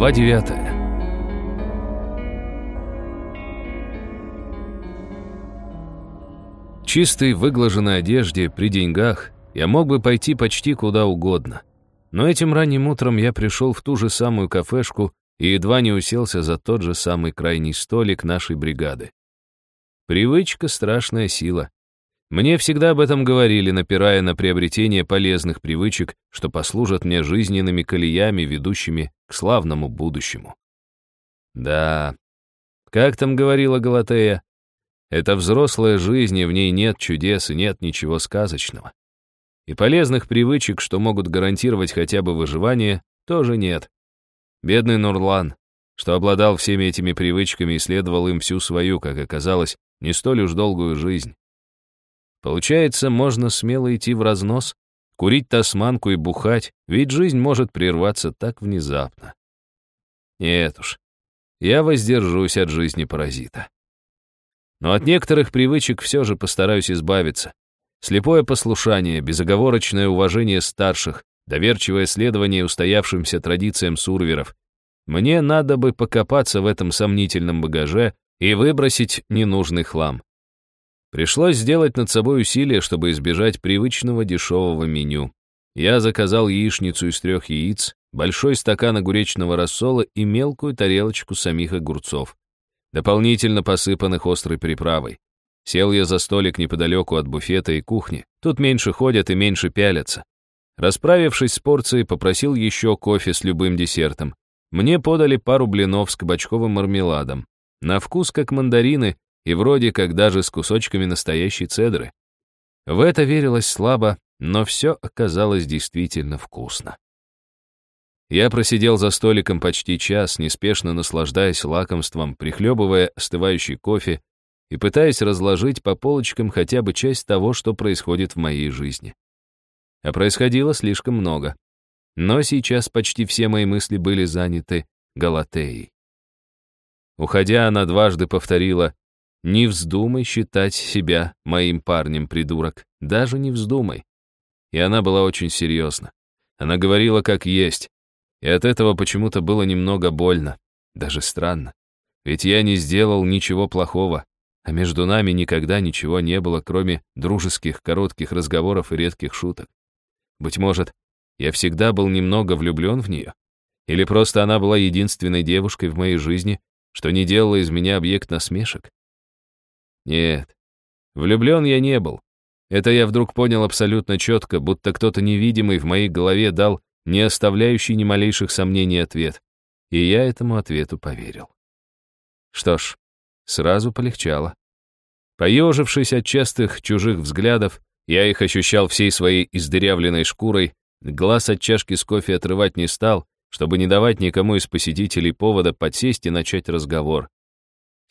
Глава девятая. Чистой, выглаженной одежде, при деньгах, я мог бы пойти почти куда угодно. Но этим ранним утром я пришел в ту же самую кафешку и едва не уселся за тот же самый крайний столик нашей бригады. Привычка — страшная сила. Мне всегда об этом говорили, напирая на приобретение полезных привычек, что послужат мне жизненными колеями, ведущими к славному будущему. Да, как там говорила Галатея, это взрослая жизнь, и в ней нет чудес и нет ничего сказочного. И полезных привычек, что могут гарантировать хотя бы выживание, тоже нет. Бедный Нурлан, что обладал всеми этими привычками и следовал им всю свою, как оказалось, не столь уж долгую жизнь. Получается, можно смело идти в разнос, курить тасманку и бухать, ведь жизнь может прерваться так внезапно. Нет уж, я воздержусь от жизни паразита. Но от некоторых привычек все же постараюсь избавиться. Слепое послушание, безоговорочное уважение старших, доверчивое следование устоявшимся традициям сурверов. Мне надо бы покопаться в этом сомнительном багаже и выбросить ненужный хлам. Пришлось сделать над собой усилие, чтобы избежать привычного дешевого меню. Я заказал яичницу из трех яиц, большой стакан огуречного рассола и мелкую тарелочку самих огурцов, дополнительно посыпанных острой приправой. Сел я за столик неподалеку от буфета и кухни. Тут меньше ходят и меньше пялятся. Расправившись с порцией, попросил еще кофе с любым десертом. Мне подали пару блинов с кабачковым мармеладом. На вкус как мандарины, и вроде как даже с кусочками настоящей цедры. В это верилось слабо, но все оказалось действительно вкусно. Я просидел за столиком почти час, неспешно наслаждаясь лакомством, прихлебывая остывающий кофе и пытаясь разложить по полочкам хотя бы часть того, что происходит в моей жизни. А происходило слишком много. Но сейчас почти все мои мысли были заняты Галатеей. Уходя, она дважды повторила не вздумай считать себя моим парнем, придурок. Даже не вздумай. И она была очень серьезна. Она говорила как есть. И от этого почему-то было немного больно. Даже странно. Ведь я не сделал ничего плохого. А между нами никогда ничего не было, кроме дружеских коротких разговоров и редких шуток. Быть может, я всегда был немного влюблен в нее? Или просто она была единственной девушкой в моей жизни, что не делала из меня объект насмешек? Нет, влюблен я не был. Это я вдруг понял абсолютно четко, будто кто-то невидимый в моей голове дал не оставляющий ни малейших сомнений ответ. И я этому ответу поверил. Что ж, сразу полегчало. Поежившись от частых чужих взглядов, я их ощущал всей своей издырявленной шкурой, глаз от чашки с кофе отрывать не стал, чтобы не давать никому из посетителей повода подсесть и начать разговор.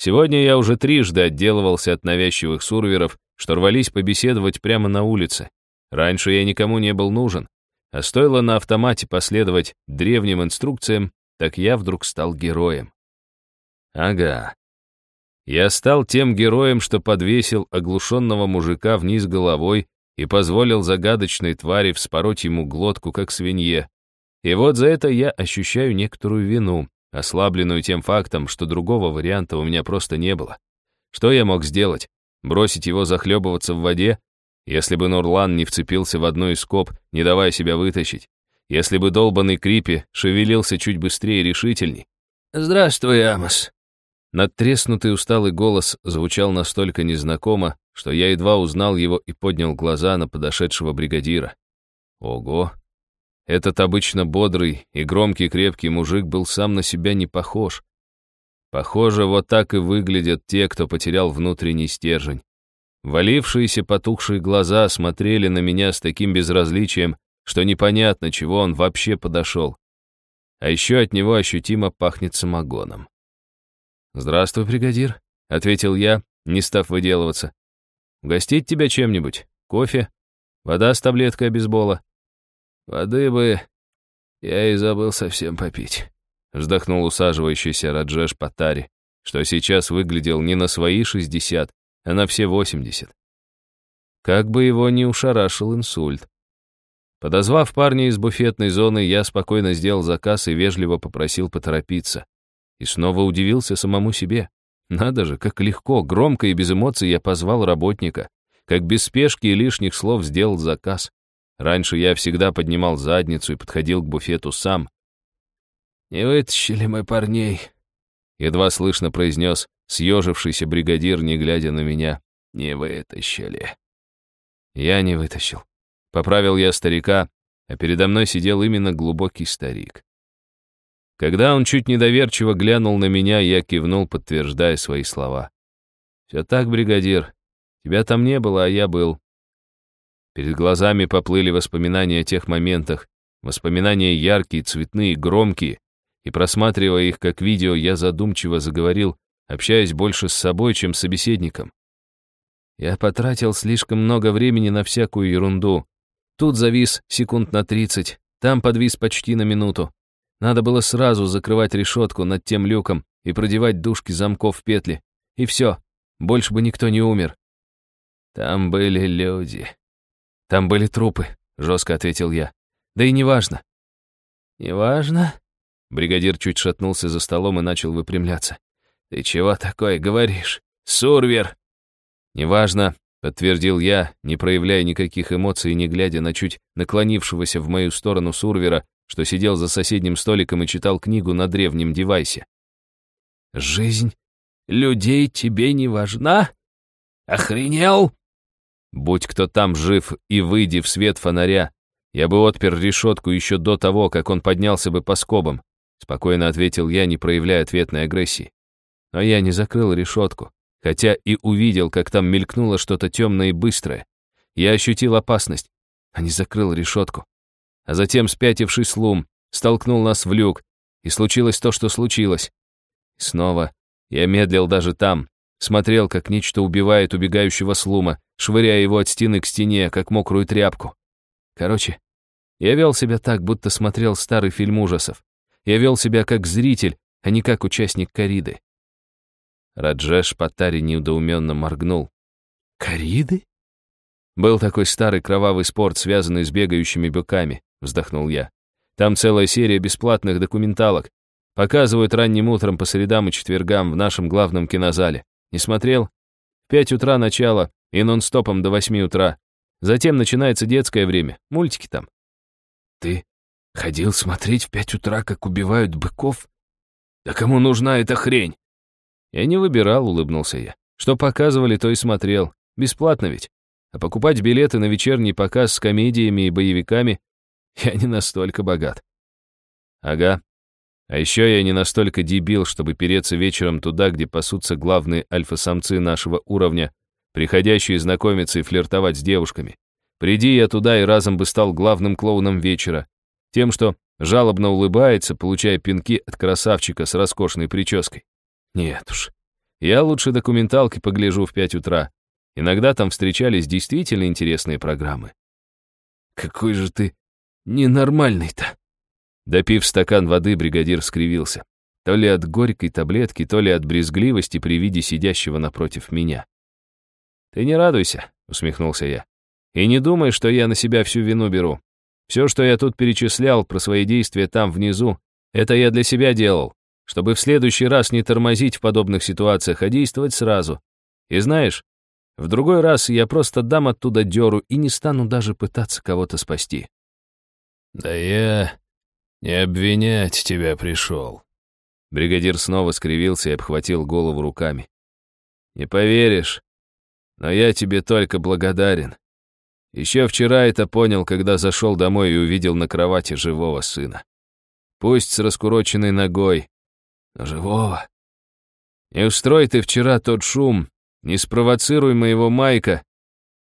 Сегодня я уже трижды отделывался от навязчивых сурверов, что рвались побеседовать прямо на улице. Раньше я никому не был нужен, а стоило на автомате последовать древним инструкциям, так я вдруг стал героем. Ага. Я стал тем героем, что подвесил оглушенного мужика вниз головой и позволил загадочной твари вспороть ему глотку, как свинье. И вот за это я ощущаю некоторую вину, ослабленную тем фактом, что другого варианта у меня просто не было. Что я мог сделать? Бросить его захлебываться в воде? Если бы Нурлан не вцепился в одну из скоб, не давая себя вытащить. Если бы долбанный Крипи шевелился чуть быстрее и решительней. «Здравствуй, Амос». Надтреснутый усталый голос звучал настолько незнакомо, что я едва узнал его и поднял глаза на подошедшего бригадира. Ого, этот обычно бодрый и громкий крепкий мужик был сам на себя не похож. Похоже, вот так и выглядят те, кто потерял внутренний стержень. Валившиеся потухшие глаза смотрели на меня с таким безразличием, что непонятно, чего он вообще подошел. А еще от него ощутимо пахнет самогоном. «Здравствуй, бригадир», — ответил я, не став выделываться. «Угостить тебя чем-нибудь? Кофе? Вода с таблеткой обезбола?» «Воды бы я и забыл совсем попить», — вздохнул усаживающийся Раджеш Патари, что сейчас выглядел не на свои шестьдесят, а на все восемьдесят. Как бы его ни ушарашил инсульт. Подозвав парня из буфетной зоны, я спокойно сделал заказ и вежливо попросил поторопиться. И снова удивился самому себе. Надо же, как легко, громко и без эмоций я позвал работника, как без спешки и лишних слов сделал заказ. Раньше я всегда поднимал задницу и подходил к буфету сам. «Не вытащили мы парней», — едва слышно произнес съежившийся бригадир, не глядя на меня. «Не вытащили». Я не вытащил. Поправил я старика, а передо мной сидел именно глубокий старик. Когда он чуть недоверчиво глянул на меня, я кивнул, подтверждая свои слова. «Все так, бригадир. Тебя там не было, а я был». Перед глазами поплыли воспоминания о тех моментах, воспоминания яркие, цветные, громкие, и, просматривая их как видео, я задумчиво заговорил, общаясь больше с собой, чем с собеседником. Я потратил слишком много времени на всякую ерунду. Тут завис секунд на тридцать, там подвис почти на минуту. Надо было сразу закрывать решетку над тем люком и продевать дужки замков в петли. И все, больше бы никто не умер. Там были люди. Там были трупы, жестко ответил я. Да и неважно. Неважно? Бригадир чуть шатнулся за столом и начал выпрямляться. Ты чего такое говоришь? Сурвер! Неважно, подтвердил я, не проявляя никаких эмоций и не глядя на чуть наклонившегося в мою сторону Сурвера, что сидел за соседним столиком и читал книгу на древнем девайсе. «Жизнь людей тебе не важна? Охренел?» Будь кто там жив и выйди в свет фонаря, я бы отпер решетку еще до того, как он поднялся бы по скобам, спокойно ответил я, не проявляя ответной агрессии. Но я не закрыл решетку, хотя и увидел, как там мелькнуло что-то темное и быстрое. Я ощутил опасность, а не закрыл решетку а затем спятивший слум столкнул нас в люк, и случилось то, что случилось. Снова я медлил даже там, смотрел, как нечто убивает убегающего слума, швыряя его от стены к стене, как мокрую тряпку. Короче, я вел себя так, будто смотрел старый фильм ужасов. Я вел себя как зритель, а не как участник кориды. Раджеш Патари неудоуменно моргнул. «Кориды?» Был такой старый кровавый спорт, связанный с бегающими быками. — вздохнул я. «Там целая серия бесплатных документалок. Показывают ранним утром по средам и четвергам в нашем главном кинозале. Не смотрел? В пять утра начало и нон-стопом до восьми утра. Затем начинается детское время, мультики там». «Ты ходил смотреть в пять утра, как убивают быков? Да кому нужна эта хрень?» «Я не выбирал», — улыбнулся я. «Что показывали, то и смотрел. Бесплатно ведь. А покупать билеты на вечерний показ с комедиями и боевиками я не настолько богат. Ага. А еще я не настолько дебил, чтобы переться вечером туда, где пасутся главные альфа-самцы нашего уровня, приходящие знакомиться и флиртовать с девушками. Приди я туда и разом бы стал главным клоуном вечера. Тем, что жалобно улыбается, получая пинки от красавчика с роскошной прической. Нет уж. Я лучше документалки погляжу в пять утра. Иногда там встречались действительно интересные программы. Какой же ты Ненормальный-то. Допив стакан воды, бригадир скривился. То ли от горькой таблетки, то ли от брезгливости при виде сидящего напротив меня. «Ты не радуйся», — усмехнулся я. «И не думай, что я на себя всю вину беру. Все, что я тут перечислял про свои действия там внизу, это я для себя делал, чтобы в следующий раз не тормозить в подобных ситуациях, а действовать сразу. И знаешь, в другой раз я просто дам оттуда дёру и не стану даже пытаться кого-то спасти. «Да я не обвинять тебя пришел». Бригадир снова скривился и обхватил голову руками. «Не поверишь, но я тебе только благодарен. Еще вчера это понял, когда зашел домой и увидел на кровати живого сына. Пусть с раскуроченной ногой, но живого. Не устрой ты вчера тот шум, не спровоцируй моего Майка,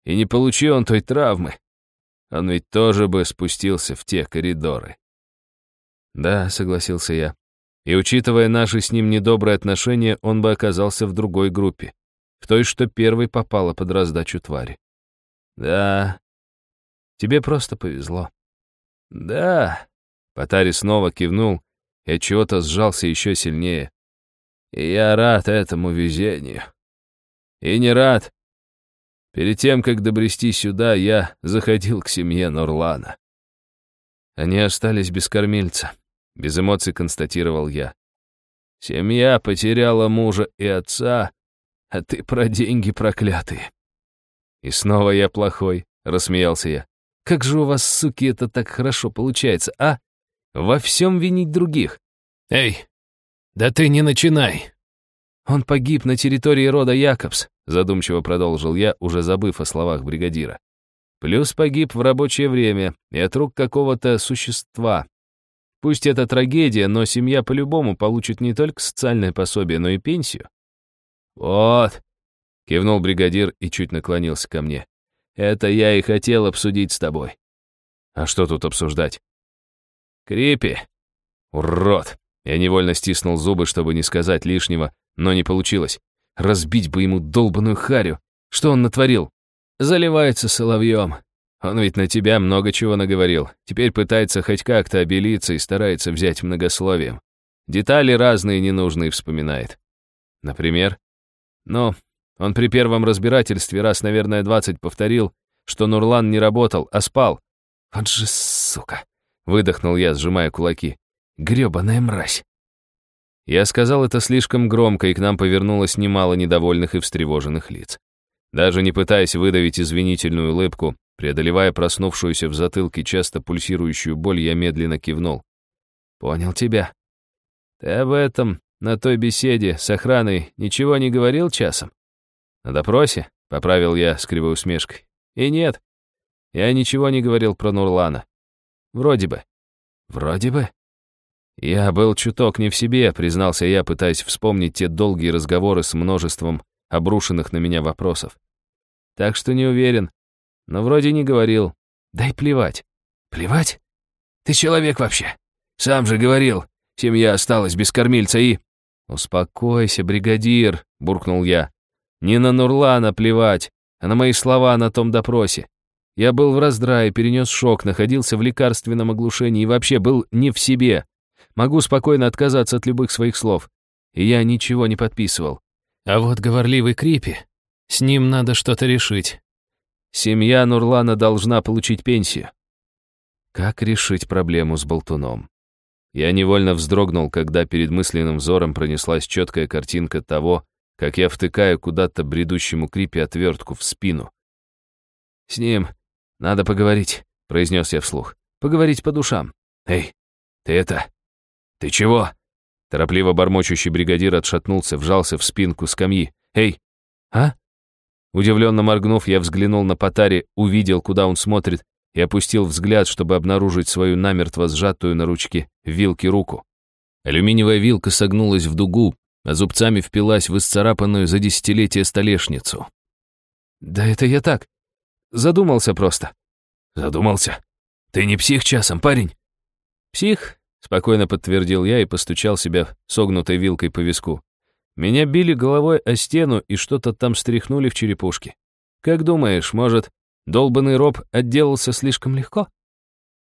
и не получи он той травмы он ведь тоже бы спустился в те коридоры. Да, согласился я. И учитывая наши с ним недобрые отношения, он бы оказался в другой группе, в той, что первой попала под раздачу твари. Да, тебе просто повезло. Да, Потари снова кивнул и от чего-то сжался еще сильнее. И я рад этому везению. И не рад, Перед тем, как добрести сюда, я заходил к семье Нурлана. Они остались без кормильца. Без эмоций констатировал я. Семья потеряла мужа и отца, а ты про деньги проклятые. И снова я плохой, рассмеялся я. Как же у вас, суки, это так хорошо получается, а? Во всем винить других. Эй, да ты не начинай. Он погиб на территории рода Якобс, задумчиво продолжил я, уже забыв о словах бригадира. Плюс погиб в рабочее время и от рук какого-то существа. Пусть это трагедия, но семья по-любому получит не только социальное пособие, но и пенсию. «Вот», — кивнул бригадир и чуть наклонился ко мне. «Это я и хотел обсудить с тобой». «А что тут обсуждать?» «Крипи». «Урод!» Я невольно стиснул зубы, чтобы не сказать лишнего, но не получилось. Разбить бы ему долбаную харю. Что он натворил? Заливается соловьем. Он ведь на тебя много чего наговорил. Теперь пытается хоть как-то обелиться и старается взять многословием. Детали разные ненужные вспоминает. Например? Ну, он при первом разбирательстве раз, наверное, двадцать повторил, что Нурлан не работал, а спал. Вот же сука! Выдохнул я, сжимая кулаки. Грёбаная мразь. Я сказал это слишком громко, и к нам повернулось немало недовольных и встревоженных лиц. Даже не пытаясь выдавить извинительную улыбку, преодолевая проснувшуюся в затылке часто пульсирующую боль, я медленно кивнул. «Понял тебя. Ты об этом на той беседе с охраной ничего не говорил часом?» «На допросе?» — поправил я с кривой усмешкой. «И нет, я ничего не говорил про Нурлана. Вроде бы». «Вроде бы?» Я был чуток не в себе, признался я, пытаясь вспомнить те долгие разговоры с множеством обрушенных на меня вопросов. Так что не уверен, но вроде не говорил. Дай плевать. Плевать? Ты человек вообще. Сам же говорил, семья осталась без кормильца и... «Успокойся, бригадир», — буркнул я. «Не на Нурлана плевать, а на мои слова на том допросе. Я был в раздрае, перенес шок, находился в лекарственном оглушении и вообще был не в себе. Могу спокойно отказаться от любых своих слов. И я ничего не подписывал. А вот говорливый Крипи, с ним надо что-то решить. Семья Нурлана должна получить пенсию. Как решить проблему с болтуном? Я невольно вздрогнул, когда перед мысленным взором пронеслась четкая картинка того, как я втыкаю куда-то бредущему Крипи отвертку в спину. «С ним надо поговорить», — произнес я вслух. «Поговорить по душам». «Эй, ты это... Ты чего?» Торопливо бормочущий бригадир отшатнулся, вжался в спинку скамьи. «Эй, а?» Удивленно моргнув, я взглянул на Потари, увидел, куда он смотрит, и опустил взгляд, чтобы обнаружить свою намертво сжатую на ручке вилки руку. Алюминиевая вилка согнулась в дугу, а зубцами впилась в исцарапанную за десятилетие столешницу. «Да это я так. Задумался просто». «Задумался? Ты не псих часом, парень?» «Псих, Спокойно подтвердил я и постучал себя согнутой вилкой по виску. Меня били головой о стену и что-то там стряхнули в черепушке. Как думаешь, может, долбанный роб отделался слишком легко?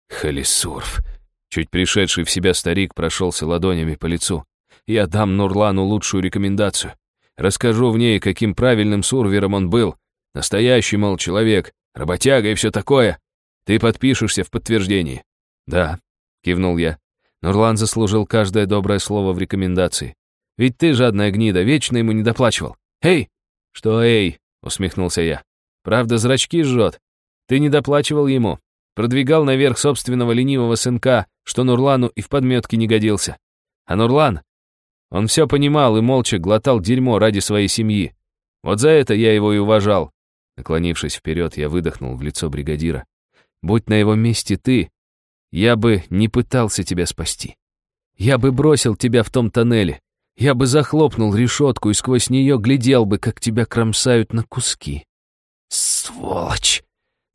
Халисурф. Чуть пришедший в себя старик прошелся ладонями по лицу. Я дам Нурлану лучшую рекомендацию. Расскажу в ней, каким правильным сурвером он был. Настоящий, мол, человек, работяга и все такое. Ты подпишешься в подтверждении. Да, кивнул я. Нурлан заслужил каждое доброе слово в рекомендации. Ведь ты, жадная гнида, вечно ему не доплачивал. Эй! Что эй? Усмехнулся я. Правда, зрачки жжет. Ты не доплачивал ему. Продвигал наверх собственного ленивого сынка, что Нурлану и в подметке не годился. А Нурлан? Он все понимал и молча глотал дерьмо ради своей семьи. Вот за это я его и уважал. Наклонившись вперед, я выдохнул в лицо бригадира. Будь на его месте ты, я бы не пытался тебя спасти. Я бы бросил тебя в том тоннеле. Я бы захлопнул решетку и сквозь нее глядел бы, как тебя кромсают на куски. «Сволочь!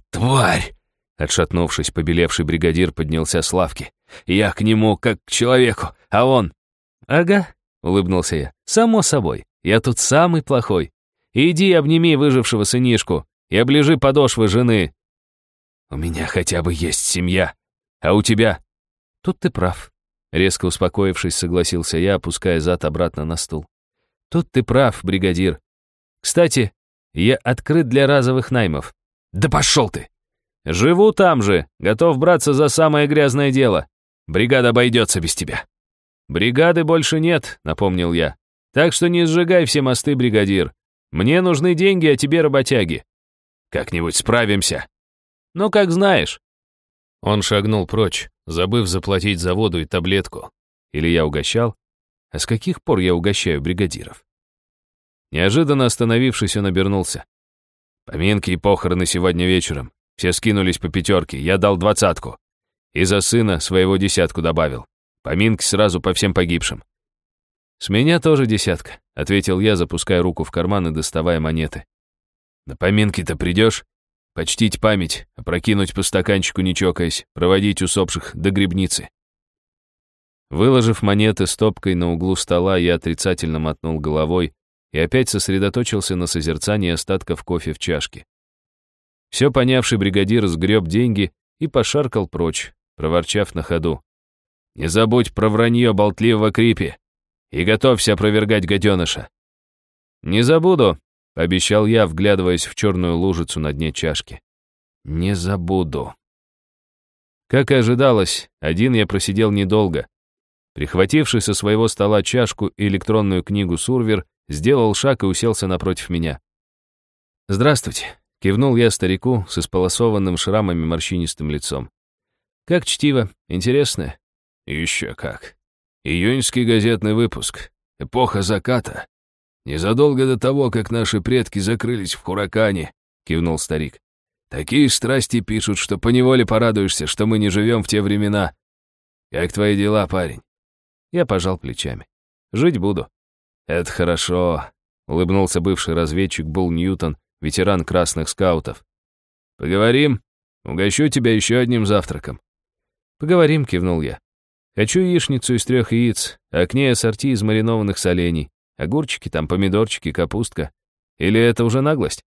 Тварь!» Отшатнувшись, побелевший бригадир поднялся с лавки. «Я к нему как к человеку, а он...» «Ага», — улыбнулся я. «Само собой, я тут самый плохой. Иди обними выжившего сынишку и оближи подошвы жены». «У меня хотя бы есть семья», а у тебя?» «Тут ты прав», — резко успокоившись, согласился я, опуская зад обратно на стул. «Тут ты прав, бригадир. Кстати, я открыт для разовых наймов». «Да пошел ты!» Живу там же, готов браться за самое грязное дело. Бригада обойдется без тебя». «Бригады больше нет», — напомнил я. «Так что не сжигай все мосты, бригадир. Мне нужны деньги, а тебе работяги. Как-нибудь справимся». «Ну, как знаешь». Он шагнул прочь, забыв заплатить за воду и таблетку. Или я угощал? А с каких пор я угощаю бригадиров? Неожиданно остановившись, он обернулся. Поминки и похороны сегодня вечером. Все скинулись по пятерке, я дал двадцатку. И за сына своего десятку добавил. Поминки сразу по всем погибшим. «С меня тоже десятка», — ответил я, запуская руку в карман и доставая монеты. «На поминки-то придешь? Почтить память, опрокинуть по стаканчику не чокаясь, проводить усопших до грибницы». Выложив монеты стопкой на углу стола, я отрицательно мотнул головой и опять сосредоточился на созерцании остатков кофе в чашке. Все понявший бригадир сгреб деньги и пошаркал прочь, проворчав на ходу. «Не забудь про вранье болтливого крипи и готовься опровергать гаденыша». «Не забуду», — пообещал я, вглядываясь в черную лужицу на дне чашки. «Не забуду». Как и ожидалось, один я просидел недолго. Прихвативший со своего стола чашку и электронную книгу Сурвер, сделал шаг и уселся напротив меня. «Здравствуйте», — кивнул я старику с исполосованным шрамами морщинистым лицом. «Как чтиво, интересное?» «Еще как. Июньский газетный выпуск. Эпоха заката. Незадолго до того, как наши предки закрылись в Хуракане», — кивнул старик. «Такие страсти пишут, что поневоле порадуешься, что мы не живем в те времена. Как твои дела, парень?» Я пожал плечами. «Жить буду». «Это хорошо», — улыбнулся бывший разведчик Бул Ньютон, ветеран красных скаутов. «Поговорим? Угощу тебя еще одним завтраком». «Поговорим», — кивнул я. «Хочу яичницу из трех яиц, а к ней ассорти из маринованных солений. Огурчики, там помидорчики, капустка. Или это уже наглость?»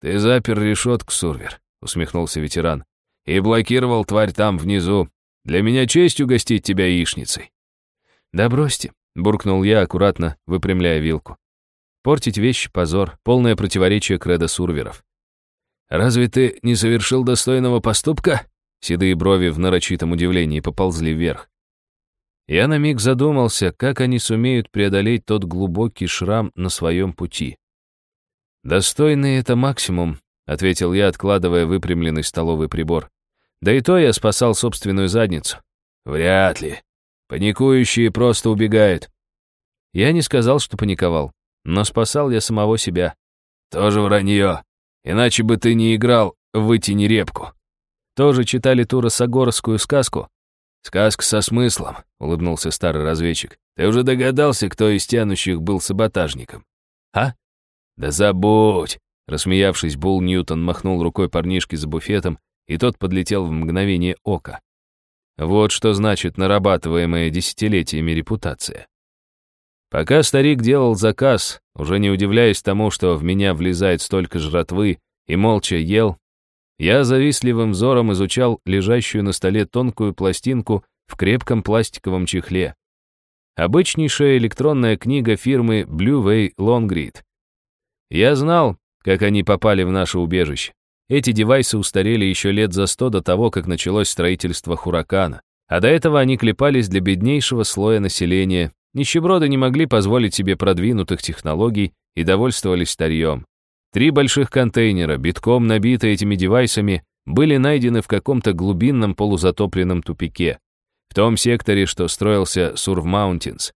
«Ты запер решетку, Сурвер», — усмехнулся ветеран. «И блокировал тварь там, внизу. Для меня честь угостить тебя яичницей». «Да бросьте», — буркнул я, аккуратно выпрямляя вилку. «Портить вещи — позор, полное противоречие кредо сурверов». «Разве ты не совершил достойного поступка?» Седые брови в нарочитом удивлении поползли вверх. Я на миг задумался, как они сумеют преодолеть тот глубокий шрам на своем пути. «Достойный — это максимум», — ответил я, откладывая выпрямленный столовый прибор. «Да и то я спасал собственную задницу». «Вряд ли», Паникующие просто убегают. Я не сказал, что паниковал, но спасал я самого себя. Тоже вранье. Иначе бы ты не играл «Вытяни репку». Тоже читали ту росогорскую сказку? «Сказка со смыслом», — улыбнулся старый разведчик. «Ты уже догадался, кто из тянущих был саботажником?» «А?» «Да забудь!» Рассмеявшись, Бул Ньютон махнул рукой парнишке за буфетом, и тот подлетел в мгновение ока. Вот что значит нарабатываемая десятилетиями репутация. Пока старик делал заказ, уже не удивляясь тому, что в меня влезает столько жратвы, и молча ел, я завистливым взором изучал лежащую на столе тонкую пластинку в крепком пластиковом чехле. Обычнейшая электронная книга фирмы Blue Way Longread. Я знал, как они попали в наше убежище. Эти девайсы устарели еще лет за сто до того, как началось строительство Хуракана. А до этого они клепались для беднейшего слоя населения. Нищеброды не могли позволить себе продвинутых технологий и довольствовались старьем. Три больших контейнера, битком набитые этими девайсами, были найдены в каком-то глубинном полузатопленном тупике. В том секторе, что строился Сурв Маунтинс.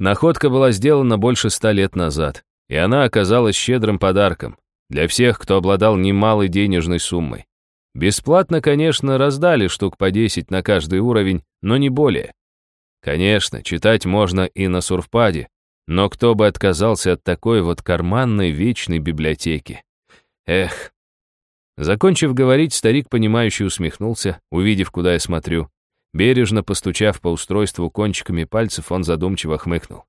Находка была сделана больше ста лет назад, и она оказалась щедрым подарком. Для всех, кто обладал немалой денежной суммой. Бесплатно, конечно, раздали штук по 10 на каждый уровень, но не более. Конечно, читать можно и на сурфпаде, но кто бы отказался от такой вот карманной вечной библиотеки? Эх. Закончив говорить, старик, понимающе усмехнулся, увидев, куда я смотрю. Бережно постучав по устройству кончиками пальцев, он задумчиво хмыкнул.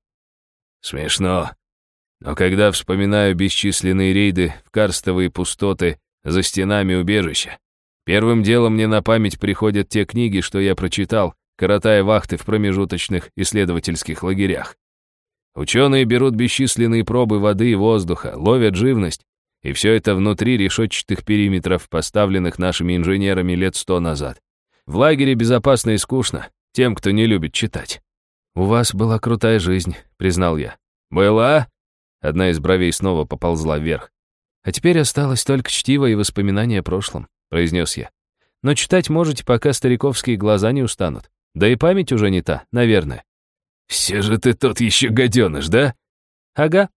«Смешно. Но когда вспоминаю бесчисленные рейды в карстовые пустоты за стенами убежища, первым делом мне на память приходят те книги, что я прочитал, коротая вахты в промежуточных исследовательских лагерях. Ученые берут бесчисленные пробы воды и воздуха, ловят живность И все это внутри решетчатых периметров, поставленных нашими инженерами лет сто назад. В лагере безопасно и скучно, тем, кто не любит читать. «У вас была крутая жизнь», — признал я. «Была?» Одна из бровей снова поползла вверх. «А теперь осталось только чтиво и воспоминания о прошлом», — произнес я. «Но читать можете, пока стариковские глаза не устанут. Да и память уже не та, наверное». «Все же ты тот еще гаденыш, да?» «Ага.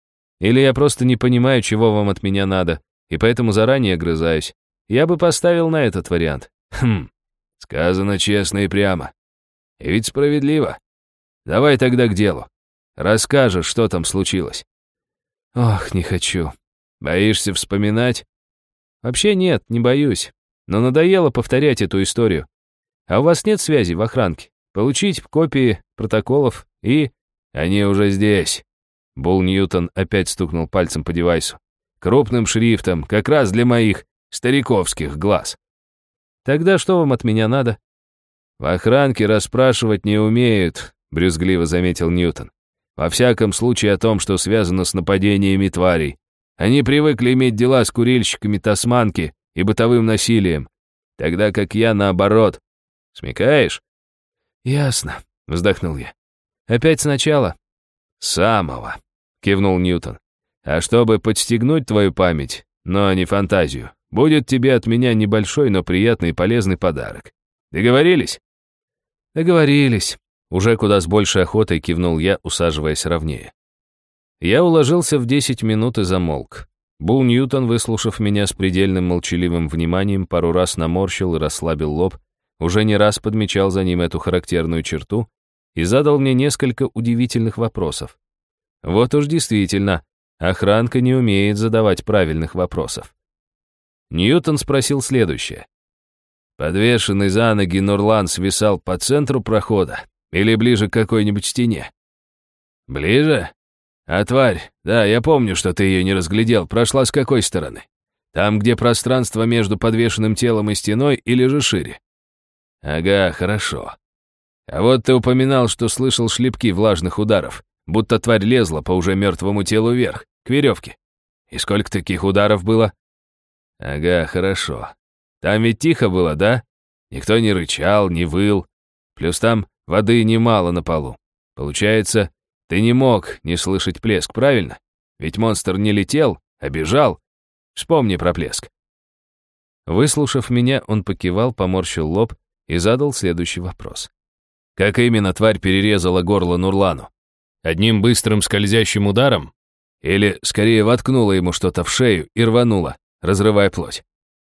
Или я просто не понимаю, чего вам от меня надо, и поэтому заранее огрызаюсь. Я бы поставил на этот вариант». «Хм, сказано честно и прямо. И ведь справедливо. Давай тогда к делу. Расскажешь, что там случилось». «Ох, не хочу. Боишься вспоминать?» «Вообще нет, не боюсь. Но надоело повторять эту историю. А у вас нет связи в охранке? Получить копии протоколов и... Они уже здесь. Бул Ньютон опять стукнул пальцем по девайсу. Крупным шрифтом, как раз для моих стариковских глаз. Тогда что вам от меня надо? В охранке расспрашивать не умеют, брюзгливо заметил Ньютон. Во всяком случае о том, что связано с нападениями тварей. Они привыкли иметь дела с курильщиками тасманки и бытовым насилием, тогда как я наоборот. Смекаешь? Ясно, вздохнул я. Опять сначала? Самого, кивнул Ньютон. А чтобы подстегнуть твою память, но не фантазию, будет тебе от меня небольшой, но приятный и полезный подарок. Договорились? Договорились. Уже куда с большей охотой кивнул я, усаживаясь ровнее. Я уложился в 10 минут и замолк. Бул Ньютон, выслушав меня с предельным молчаливым вниманием, пару раз наморщил и расслабил лоб, уже не раз подмечал за ним эту характерную черту и задал мне несколько удивительных вопросов. Вот уж действительно, охранка не умеет задавать правильных вопросов. Ньютон спросил следующее. Подвешенный за ноги Нурлан свисал по центру прохода или ближе к какой-нибудь стене? Ближе? А тварь, да, я помню, что ты ее не разглядел, прошла с какой стороны? Там, где пространство между подвешенным телом и стеной, или же шире? Ага, хорошо. А вот ты упоминал, что слышал шлепки влажных ударов, будто тварь лезла по уже мертвому телу вверх, к веревке. И сколько таких ударов было? Ага, хорошо. Там ведь тихо было, да? Никто не рычал, не выл. Плюс там воды немало на полу. Получается, ты не мог не слышать плеск, правильно? Ведь монстр не летел, а бежал. Вспомни про плеск. Выслушав меня, он покивал, поморщил лоб и задал следующий вопрос. Как именно тварь перерезала горло Нурлану? Одним быстрым скользящим ударом? Или, скорее, воткнула ему что-то в шею и рванула, разрывая плоть?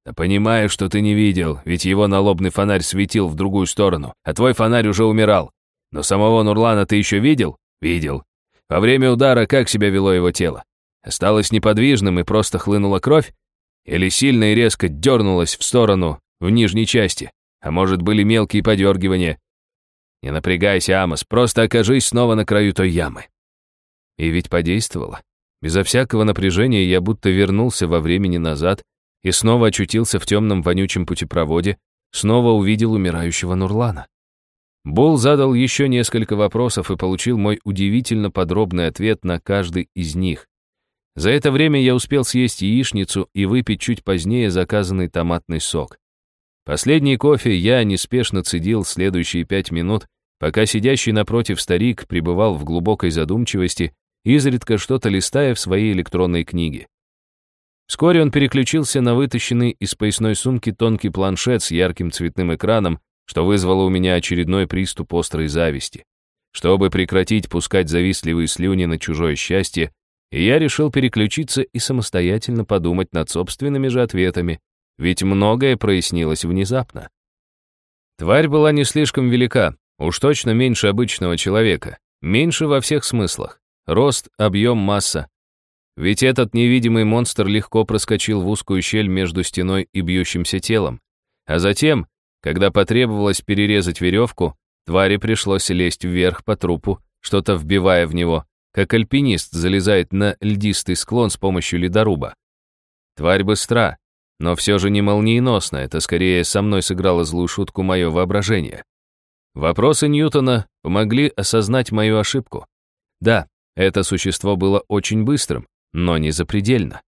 Да понимаю, что ты не видел, ведь его налобный фонарь светил в другую сторону, а твой фонарь уже умирал. Но самого Нурлана ты еще видел? Видел. Во время удара как себя вело его тело? Осталось неподвижным и просто хлынула кровь? Или сильно и резко дернулась в сторону, в нижней части? А может, были мелкие подергивания? Не напрягайся, Амос, просто окажись снова на краю той ямы. И ведь подействовало. Безо всякого напряжения я будто вернулся во времени назад и снова очутился в темном вонючем путепроводе, снова увидел умирающего Нурлана. Бол задал еще несколько вопросов и получил мой удивительно подробный ответ на каждый из них. За это время я успел съесть яичницу и выпить чуть позднее заказанный томатный сок. Последний кофе я неспешно цедил следующие пять минут, пока сидящий напротив старик пребывал в глубокой задумчивости, изредка что-то листая в своей электронной книге. Вскоре он переключился на вытащенный из поясной сумки тонкий планшет с ярким цветным экраном, что вызвало у меня очередной приступ острой зависти. Чтобы прекратить пускать завистливые слюни на чужое счастье, я решил переключиться и самостоятельно подумать над собственными же ответами, ведь многое прояснилось внезапно. Тварь была не слишком велика, уж точно меньше обычного человека, меньше во всех смыслах. Рост, объем, масса. Ведь этот невидимый монстр легко проскочил в узкую щель между стеной и бьющимся телом. А затем, когда потребовалось перерезать веревку, твари пришлось лезть вверх по трупу, что-то вбивая в него, как альпинист залезает на льдистый склон с помощью ледоруба. Тварь быстра, но все же не молниеносно, это скорее со мной сыграло злую шутку мое воображение. Вопросы Ньютона помогли осознать мою ошибку. Да, это существо было очень быстрым, но не запредельно.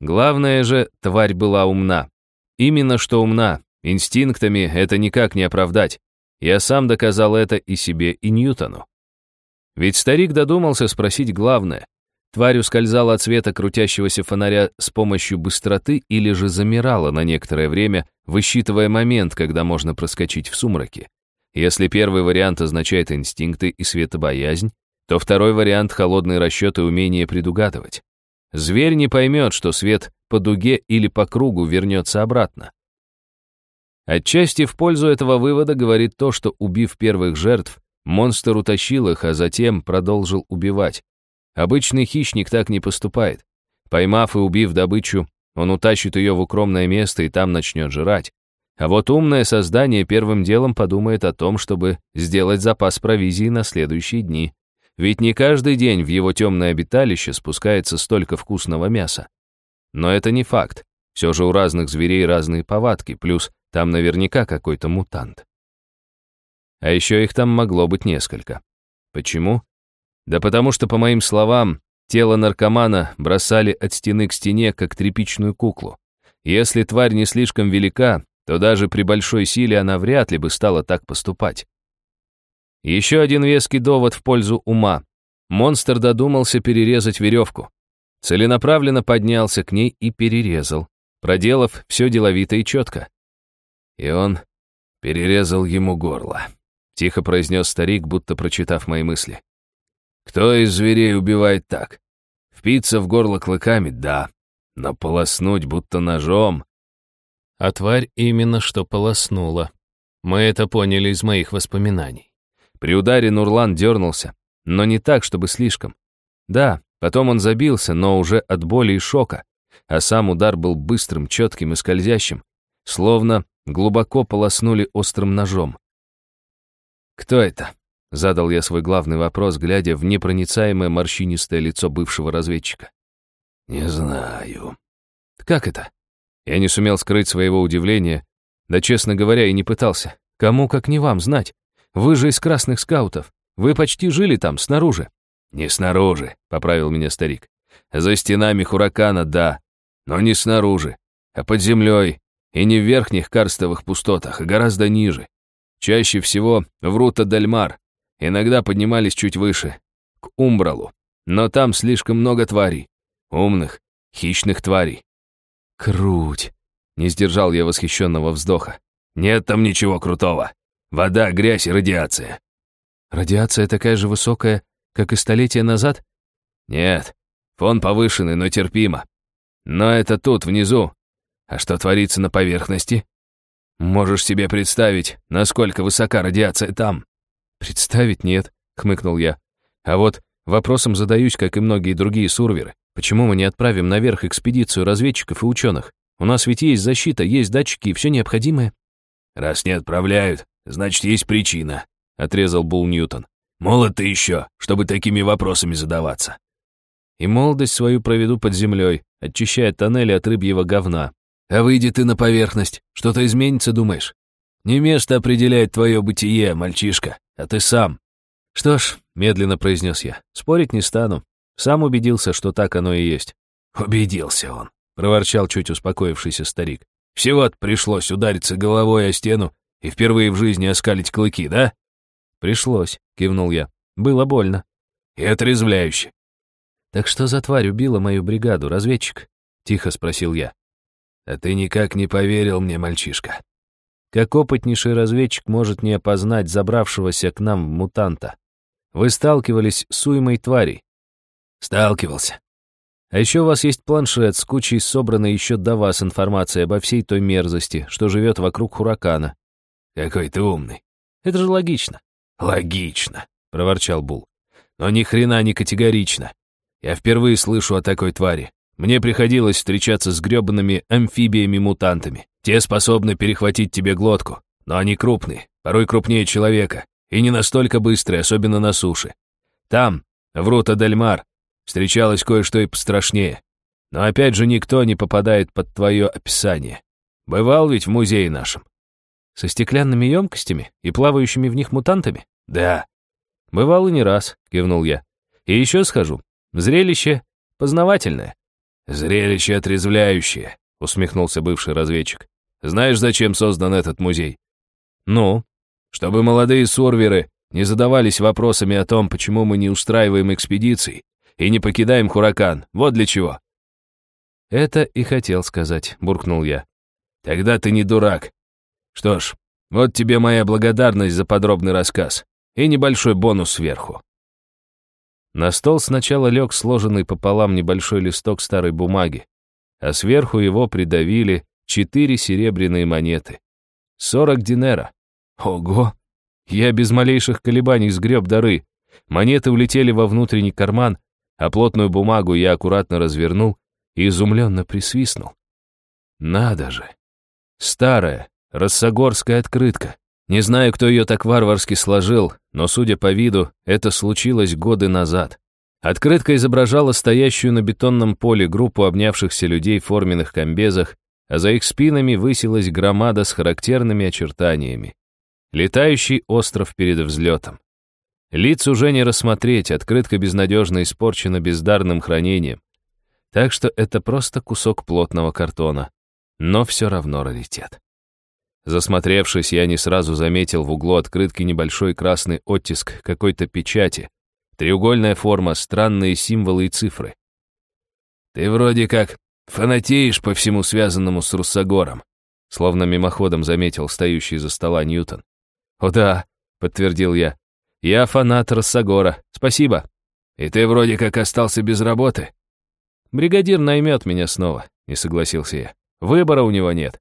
Главное же, тварь была умна. Именно что умна. Инстинктами это никак не оправдать. Я сам доказал это и себе, и Ньютону. Ведь старик додумался спросить главное. Тварь ускользала от света крутящегося фонаря с помощью быстроты или же замирала на некоторое время, высчитывая момент, когда можно проскочить в сумраке. Если первый вариант означает инстинкты и светобоязнь, то второй вариант — холодный расчет и умение предугадывать. Зверь не поймет, что свет по дуге или по кругу вернется обратно. Отчасти в пользу этого вывода говорит то, что, убив первых жертв, монстр утащил их, а затем продолжил убивать. Обычный хищник так не поступает. Поймав и убив добычу, он утащит ее в укромное место и там начнет жрать. А вот умное создание первым делом подумает о том, чтобы сделать запас провизии на следующие дни. Ведь не каждый день в его темное обиталище спускается столько вкусного мяса. Но это не факт. Все же у разных зверей разные повадки, плюс там наверняка какой-то мутант. А еще их там могло быть несколько. Почему? Да потому что, по моим словам, тело наркомана бросали от стены к стене, как тряпичную куклу. Если тварь не слишком велика, то даже при большой силе она вряд ли бы стала так поступать. Еще один веский довод в пользу ума. Монстр додумался перерезать веревку. Целенаправленно поднялся к ней и перерезал, проделав все деловито и четко. И он перерезал ему горло. Тихо произнес старик, будто прочитав мои мысли. Кто из зверей убивает так? Впиться в горло клыками — да, но полоснуть будто ножом. А тварь именно что полоснула. Мы это поняли из моих воспоминаний. При ударе Нурлан дернулся, но не так, чтобы слишком. Да, потом он забился, но уже от боли и шока, а сам удар был быстрым, четким и скользящим, словно глубоко полоснули острым ножом. «Кто это?» — задал я свой главный вопрос, глядя в непроницаемое морщинистое лицо бывшего разведчика. «Не знаю». «Как это?» Я не сумел скрыть своего удивления, да, честно говоря, и не пытался. Кому, как не вам, знать? Вы же из красных скаутов. Вы почти жили там, снаружи. «Не снаружи», — поправил меня старик. «За стенами Хуракана, да, но не снаружи, а под землей, и не в верхних карстовых пустотах, а гораздо ниже. Чаще всего в Рута-Дельмар, иногда поднимались чуть выше, к Умбралу. Но там слишком много тварей. Умных, хищных тварей. Круть! Не сдержал я восхищенного вздоха. Нет там ничего крутого. Вода, грязь и радиация. Радиация такая же высокая, как и столетия назад? Нет, фон повышенный, но терпимо. Но это тут, внизу, а что творится на поверхности? Можешь себе представить, насколько высока радиация там? Представить нет, хмыкнул я. А вот вопросом задаюсь, как и многие другие сурверы. Почему мы не отправим наверх экспедицию разведчиков и ученых? У нас ведь есть защита, есть датчики и все необходимое. Раз не отправляют, значит, есть причина, отрезал Бул Ньютон. Молод ты еще, чтобы такими вопросами задаваться. И молодость свою проведу под землей, очищая тоннели от рыбьего говна. А выйди ты на поверхность, что-то изменится, думаешь? Не место определяет твое бытие, мальчишка, а ты сам. Что ж, медленно произнес я, спорить не стану. Сам убедился, что так оно и есть. Убедился он, проворчал чуть успокоившийся старик. Всего-то пришлось удариться головой о стену и впервые в жизни оскалить клыки, да? Пришлось, кивнул я. Было больно. И отрезвляюще. Так что за тварь убила мою бригаду, разведчик? Тихо спросил я. А ты никак не поверил мне, мальчишка. Как опытнейший разведчик может не опознать забравшегося к нам мутанта? Вы сталкивались с уймой тварей? Сталкивался. А еще у вас есть планшет с кучей собранной еще до вас информации обо всей той мерзости, что живет вокруг Хуракана. Какой ты умный. Это же логично. Логично, проворчал Бул. Но ни хрена не категорично. Я впервые слышу о такой твари. Мне приходилось встречаться с грёбаными амфибиями-мутантами. Те способны перехватить тебе глотку, но они крупные, порой крупнее человека, и не настолько быстрые, особенно на суше. Там, в Рута-дель-Мар, встречалось кое-что и пострашнее. Но опять же никто не попадает под твое описание. Бывал ведь в музее нашем. Со стеклянными емкостями и плавающими в них мутантами? Да. Бывал и не раз, кивнул я. И еще схожу. Зрелище познавательное. «Зрелище отрезвляющее», — усмехнулся бывший разведчик. «Знаешь, зачем создан этот музей?» «Ну?» «Чтобы молодые сурверы не задавались вопросами о том, почему мы не устраиваем экспедиций и не покидаем Хуракан. Вот для чего». «Это и хотел сказать», — буркнул я. «Тогда ты не дурак. Что ж, вот тебе моя благодарность за подробный рассказ и небольшой бонус сверху». На стол сначала лег сложенный пополам небольшой листок старой бумаги, а сверху его придавили четыре серебряные монеты. Сорок динера. Ого! Я без малейших колебаний сгреб дары. Монеты улетели во внутренний карман, а плотную бумагу я аккуратно развернул и изумленно присвистнул. Надо же! Старая, рассогорская открытка. Не знаю, кто ее так варварски сложил, но, судя по виду, это случилось годы назад. Открытка изображала стоящую на бетонном поле группу обнявшихся людей в форменных комбезах, а за их спинами высилась громада с характерными очертаниями. Летающий остров перед взлетом. Лиц уже не рассмотреть, открытка безнадежно испорчена бездарным хранением. Так что это просто кусок плотного картона, но все равно раритет. Засмотревшись, я не сразу заметил в углу открытки небольшой красный оттиск какой-то печати, треугольная форма, странные символы и цифры. «Ты вроде как фанатеешь по всему связанному с Руссогором», словно мимоходом заметил стоящий за стола Ньютон. «О да», — подтвердил я, — «я фанат Руссогора. Спасибо». «И ты вроде как остался без работы?» «Бригадир наймет меня снова», — не согласился я. «Выбора у него нет».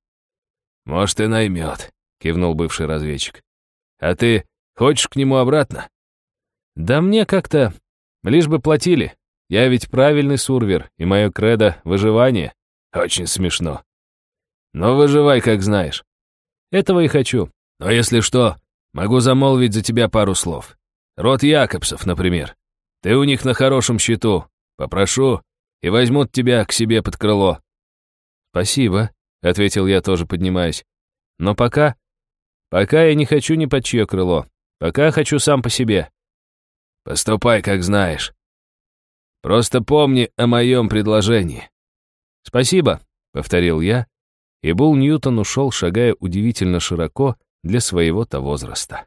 «Может, и наймет», — кивнул бывший разведчик. «А ты хочешь к нему обратно?» «Да мне как-то... Лишь бы платили. Я ведь правильный сурвер, и мое кредо — выживание». «Очень смешно». «Но выживай, как знаешь». «Этого и хочу. Но если что, могу замолвить за тебя пару слов. Род Якобсов, например. Ты у них на хорошем счету. Попрошу, и возьмут тебя к себе под крыло». «Спасибо», — ответил я, тоже поднимаясь. «Но пока... Пока я не хочу ни под чье крыло. Пока хочу сам по себе». «Поступай, как знаешь. Просто помни о моем предложении». «Спасибо», — повторил я, и Бул Ньютон ушел, шагая удивительно широко для своего-то возраста.